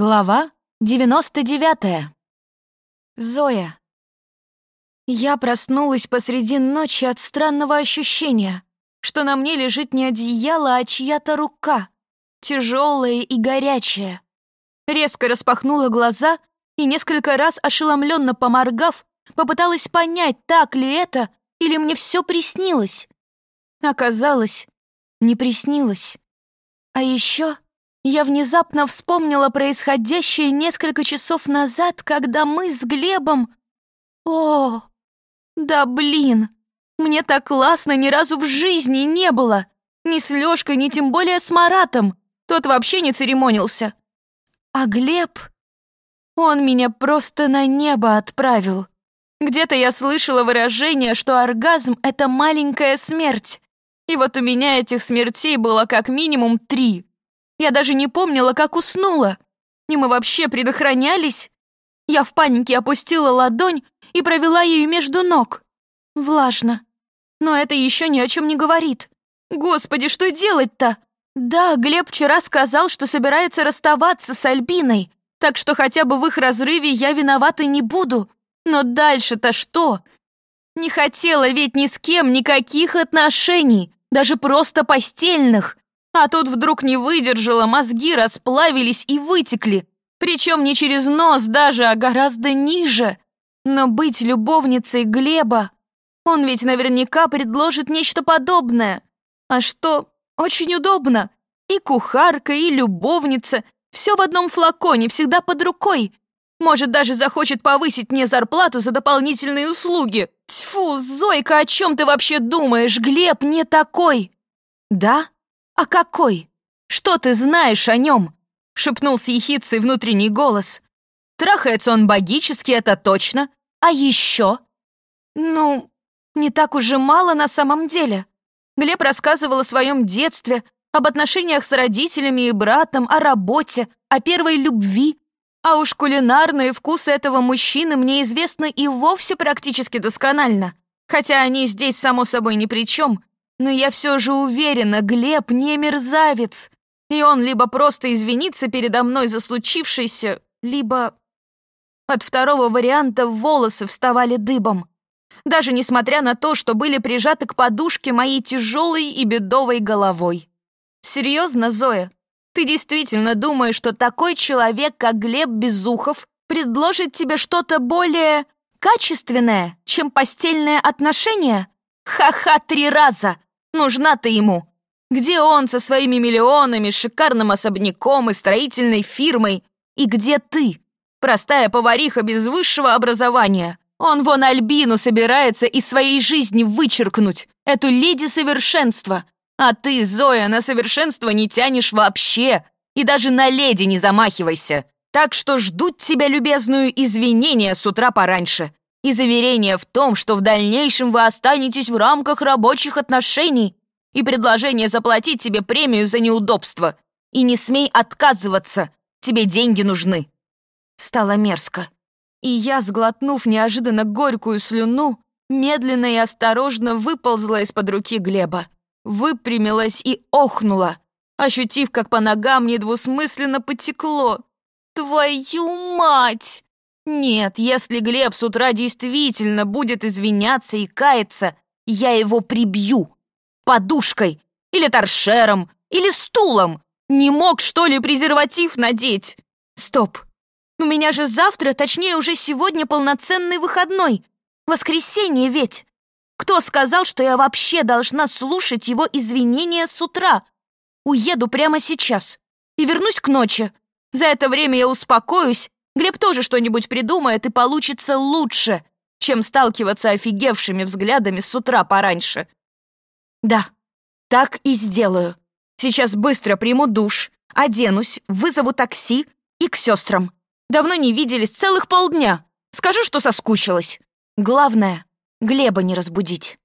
Глава 99. Зоя. Я проснулась посреди ночи от странного ощущения, что на мне лежит не одеяло, а чья-то рука, тяжелая и горячая. Резко распахнула глаза и несколько раз ошеломленно поморгав, попыталась понять, так ли это или мне все приснилось. Оказалось, не приснилось. А еще я внезапно вспомнила происходящее несколько часов назад, когда мы с Глебом... О, да блин, мне так классно ни разу в жизни не было. Ни с Лёшкой, ни тем более с Маратом. Тот вообще не церемонился. А Глеб... Он меня просто на небо отправил. Где-то я слышала выражение, что оргазм — это маленькая смерть. И вот у меня этих смертей было как минимум три. Я даже не помнила, как уснула. И мы вообще предохранялись. Я в панике опустила ладонь и провела ею между ног. Влажно. Но это еще ни о чем не говорит. Господи, что делать-то? Да, Глеб вчера сказал, что собирается расставаться с Альбиной, так что хотя бы в их разрыве я виновата не буду. Но дальше-то что? Не хотела ведь ни с кем никаких отношений, даже просто постельных. А тут вдруг не выдержала, мозги расплавились и вытекли. Причем не через нос даже, а гораздо ниже. Но быть любовницей Глеба... Он ведь наверняка предложит нечто подобное. А что, очень удобно. И кухарка, и любовница. Все в одном флаконе, всегда под рукой. Может, даже захочет повысить мне зарплату за дополнительные услуги. Тьфу, Зойка, о чем ты вообще думаешь? Глеб не такой. Да? «А какой? Что ты знаешь о нем?» — шепнул с ехицей внутренний голос. «Трахается он богически, это точно. А еще?» «Ну, не так уже мало на самом деле». Глеб рассказывал о своем детстве, об отношениях с родителями и братом, о работе, о первой любви. А уж кулинарные вкусы этого мужчины мне известны и вовсе практически досконально. Хотя они здесь, само собой, ни при чем. Но я все же уверена, Глеб не мерзавец. И он либо просто извинится передо мной за случившееся, либо... От второго варианта волосы вставали дыбом. Даже несмотря на то, что были прижаты к подушке моей тяжелой и бедовой головой. Серьезно, Зоя? Ты действительно думаешь, что такой человек, как Глеб Безухов, предложит тебе что-то более качественное, чем постельное отношение? Ха-ха, три раза! Нужна ты ему. Где он со своими миллионами, шикарным особняком и строительной фирмой? И где ты? Простая повариха без высшего образования. Он вон Альбину собирается из своей жизни вычеркнуть, эту леди совершенства. А ты, Зоя, на совершенство не тянешь вообще. И даже на леди не замахивайся. Так что ждут тебя, любезную, извинения с утра пораньше и заверение в том, что в дальнейшем вы останетесь в рамках рабочих отношений и предложение заплатить тебе премию за неудобство. И не смей отказываться, тебе деньги нужны». Стало мерзко. И я, сглотнув неожиданно горькую слюну, медленно и осторожно выползла из-под руки Глеба, выпрямилась и охнула, ощутив, как по ногам недвусмысленно потекло. «Твою мать!» Нет, если Глеб с утра действительно будет извиняться и каяться, я его прибью. Подушкой, или торшером, или стулом. Не мог, что ли, презерватив надеть? Стоп. У меня же завтра, точнее уже сегодня полноценный выходной. Воскресенье ведь. Кто сказал, что я вообще должна слушать его извинения с утра? Уеду прямо сейчас и вернусь к ночи. За это время я успокоюсь Глеб тоже что-нибудь придумает, и получится лучше, чем сталкиваться офигевшими взглядами с утра пораньше. Да, так и сделаю. Сейчас быстро приму душ, оденусь, вызову такси и к сестрам. Давно не виделись, целых полдня. Скажу, что соскучилась. Главное, Глеба не разбудить.